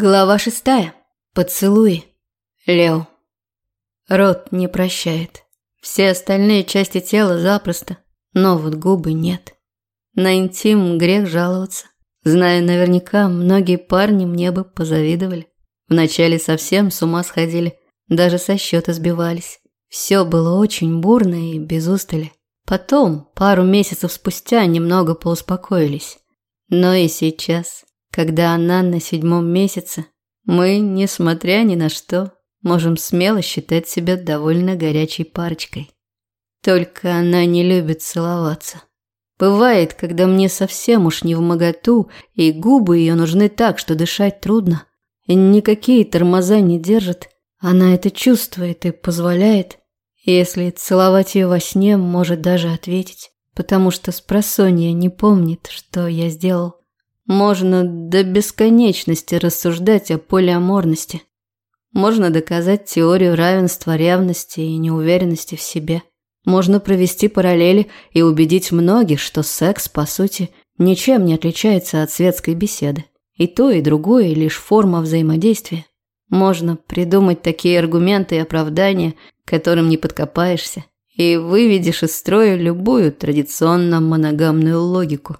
Глава шестая. Поцелуй. Лео. Рот не прощает. Все остальные части тела запросто, но вот губы нет. На интим грех жаловаться. Знаю наверняка, многие парни мне бы позавидовали. Вначале совсем с ума сходили, даже со счета сбивались. Все было очень бурно и без устали. Потом, пару месяцев спустя, немного поуспокоились. Но и сейчас когда она на седьмом месяце, мы, несмотря ни на что, можем смело считать себя довольно горячей парочкой. Только она не любит целоваться. Бывает, когда мне совсем уж не в моготу, и губы ее нужны так, что дышать трудно. И никакие тормоза не держат. Она это чувствует и позволяет. Если целовать ее во сне, может даже ответить, потому что с просонья не помнит, что я сделал. Можно до бесконечности рассуждать о полиаморности. Можно доказать теорию равенства ревности и неуверенности в себе. Можно провести параллели и убедить многих, что секс, по сути, ничем не отличается от светской беседы. И то, и другое – лишь форма взаимодействия. Можно придумать такие аргументы и оправдания, которым не подкопаешься, и выведешь из строя любую традиционно моногамную логику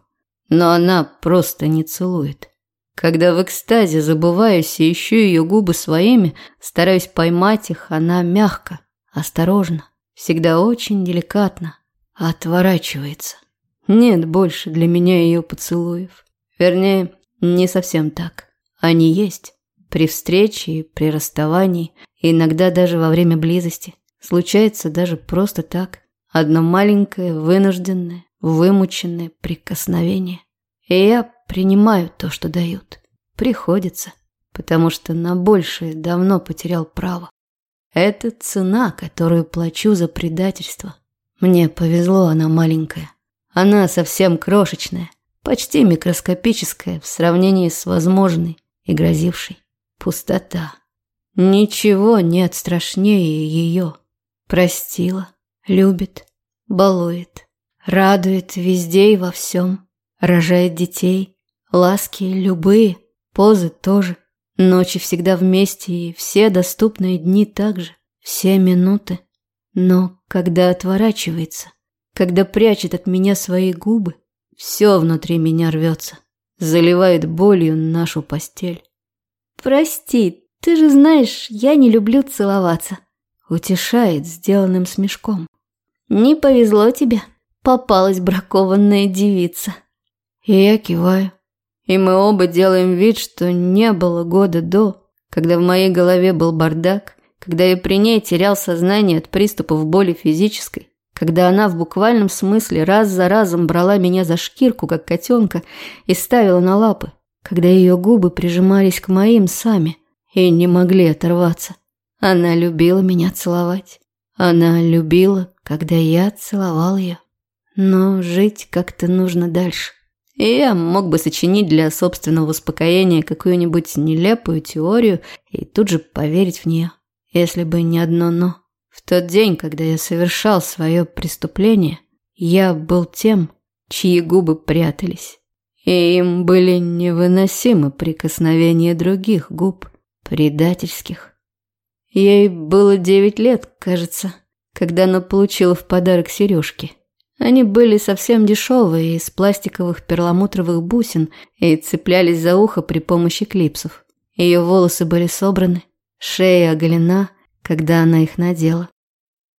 но она просто не целует. Когда в экстазе забываюсь и ищу ее губы своими, стараюсь поймать их, она мягко, осторожно, всегда очень деликатно отворачивается. Нет больше для меня ее поцелуев. Вернее, не совсем так. Они есть. При встрече при расставании, иногда даже во время близости. Случается даже просто так. Одно маленькое, вынужденное, вымученное прикосновение. И я принимаю то, что дают. Приходится, потому что на большее давно потерял право. Это цена, которую плачу за предательство. Мне повезло, она маленькая. Она совсем крошечная, почти микроскопическая в сравнении с возможной и грозившей. Пустота. Ничего нет страшнее ее. Простила, любит, балует. Радует везде и во всем. Рожает детей. Ласки любые. Позы тоже. Ночи всегда вместе и все доступные дни также. Все минуты. Но когда отворачивается, когда прячет от меня свои губы, все внутри меня рвется. Заливает болью нашу постель. «Прости, ты же знаешь, я не люблю целоваться», утешает сделанным смешком. «Не повезло тебе» попалась бракованная девица. И я киваю. И мы оба делаем вид, что не было года до, когда в моей голове был бардак, когда я при ней терял сознание от приступов боли физической, когда она в буквальном смысле раз за разом брала меня за шкирку, как котенка, и ставила на лапы, когда ее губы прижимались к моим сами и не могли оторваться. Она любила меня целовать. Она любила, когда я целовал ее. Но жить как-то нужно дальше. И я мог бы сочинить для собственного успокоения какую-нибудь нелепую теорию и тут же поверить в нее, если бы не одно «но». В тот день, когда я совершал свое преступление, я был тем, чьи губы прятались. И им были невыносимы прикосновения других губ, предательских. Ей было девять лет, кажется, когда она получила в подарок сережки – они были совсем дешевые, из пластиковых перламутровых бусин и цеплялись за ухо при помощи клипсов. Ее волосы были собраны, шея оголена, когда она их надела.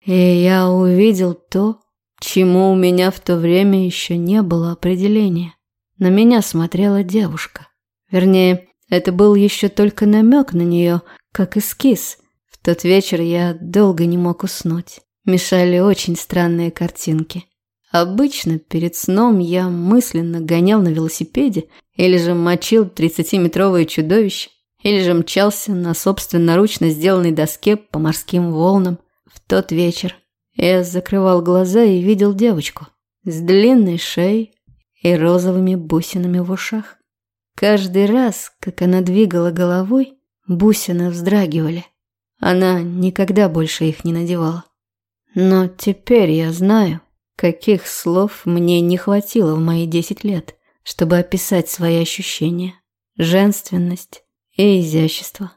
И я увидел то, чему у меня в то время еще не было определения. На меня смотрела девушка. Вернее, это был еще только намек на нее, как эскиз. В тот вечер я долго не мог уснуть. Мешали очень странные картинки. Обычно перед сном я мысленно гонял на велосипеде или же мочил 30-метровое чудовище, или же мчался на собственноручно сделанной доске по морским волнам. В тот вечер я закрывал глаза и видел девочку с длинной шеей и розовыми бусинами в ушах. Каждый раз, как она двигала головой, бусины вздрагивали. Она никогда больше их не надевала. Но теперь я знаю, Каких слов мне не хватило в мои десять лет, чтобы описать свои ощущения, женственность и изящество.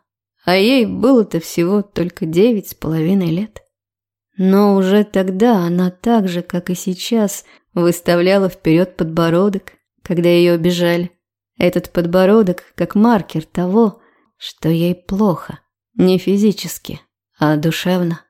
А ей было-то всего только девять с половиной лет. Но уже тогда она так же, как и сейчас, выставляла вперед подбородок, когда ее обижали. Этот подбородок как маркер того, что ей плохо, не физически, а душевно.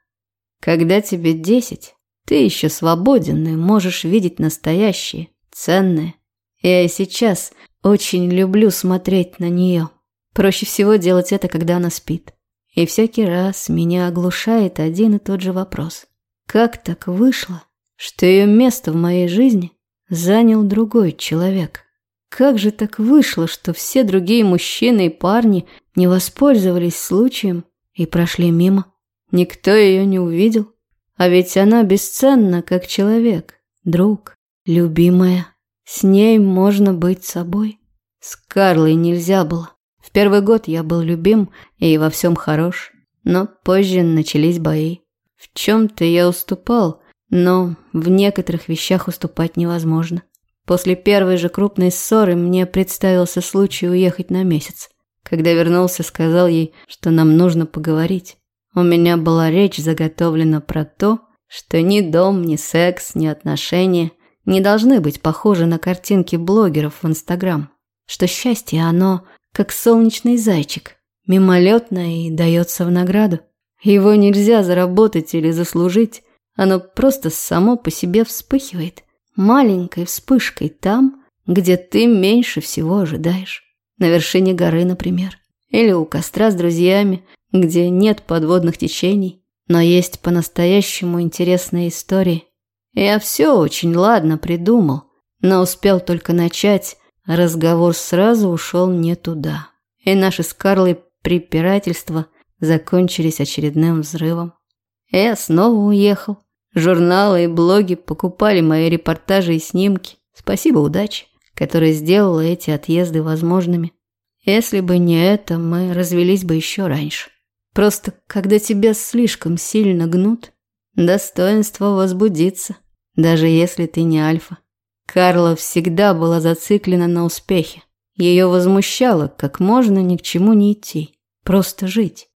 Когда тебе десять, ты еще свободен и можешь видеть настоящее, ценное. Я и сейчас очень люблю смотреть на нее. Проще всего делать это, когда она спит. И всякий раз меня оглушает один и тот же вопрос. Как так вышло, что ее место в моей жизни занял другой человек? Как же так вышло, что все другие мужчины и парни не воспользовались случаем и прошли мимо? Никто ее не увидел. А ведь она бесценна, как человек, друг, любимая. С ней можно быть собой. С Карлой нельзя было. В первый год я был любим и во всем хорош, но позже начались бои. В чем-то я уступал, но в некоторых вещах уступать невозможно. После первой же крупной ссоры мне представился случай уехать на месяц. Когда вернулся, сказал ей, что нам нужно поговорить. У меня была речь заготовлена про то, что ни дом, ни секс, ни отношения не должны быть похожи на картинки блогеров в Инстаграм. Что счастье, оно как солнечный зайчик, мимолетно и дается в награду. Его нельзя заработать или заслужить, оно просто само по себе вспыхивает, маленькой вспышкой там, где ты меньше всего ожидаешь. На вершине горы, например. Или у костра с друзьями, где нет подводных течений, но есть по-настоящему интересные истории. Я все очень ладно придумал, но успел только начать, разговор сразу ушел не туда. И наши с Карлой препирательства закончились очередным взрывом. Я снова уехал. Журналы и блоги покупали мои репортажи и снимки. Спасибо удаче, которая сделала эти отъезды возможными. Если бы не это, мы развелись бы еще раньше. Просто когда тебя слишком сильно гнут, достоинство возбудится, даже если ты не альфа. Карла всегда была зациклена на успехе. Ее возмущало, как можно ни к чему не идти, просто жить.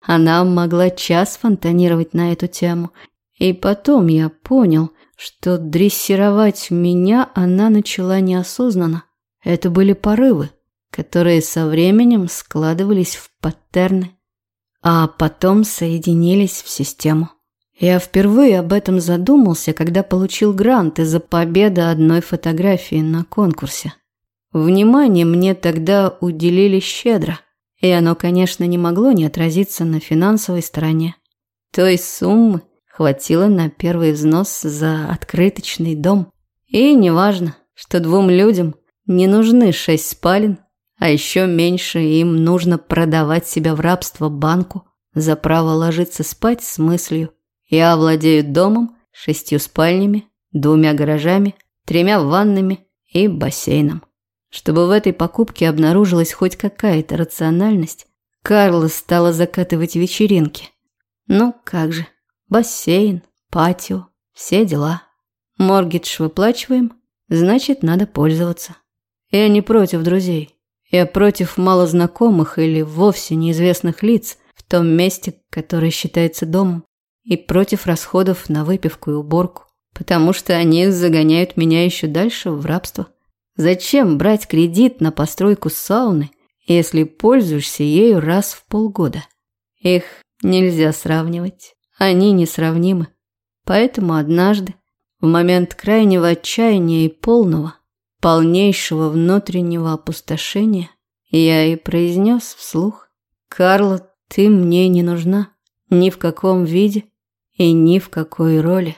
Она могла час фонтанировать на эту тему, и потом я понял, что дрессировать меня она начала неосознанно. Это были порывы, которые со временем складывались в паттерны, а потом соединились в систему. Я впервые об этом задумался, когда получил грант из-за победы одной фотографии на конкурсе. Внимание мне тогда уделили щедро, и оно, конечно, не могло не отразиться на финансовой стороне. Той суммы хватило на первый взнос за открыточный дом. И неважно, что двум людям не нужны шесть спален, а еще меньше им нужно продавать себя в рабство банку за право ложиться спать с мыслью я владею домом, шестью спальнями, двумя гаражами, тремя ваннами и бассейном. Чтобы в этой покупке обнаружилась хоть какая-то рациональность, Карла стала закатывать вечеринки. Ну как же, бассейн, патио, все дела. Моргидж выплачиваем, значит, надо пользоваться. Я не против друзей. Я против малознакомых или вовсе неизвестных лиц в том месте, которое считается домом и против расходов на выпивку и уборку, потому что они загоняют меня еще дальше в рабство. Зачем брать кредит на постройку сауны, если пользуешься ею раз в полгода? Их нельзя сравнивать, они несравнимы. Поэтому однажды, в момент крайнего отчаяния и полного, полнейшего внутреннего опустошения, я и произнес вслух, «Карла, ты мне не нужна, ни в каком виде, и ни в какой роли.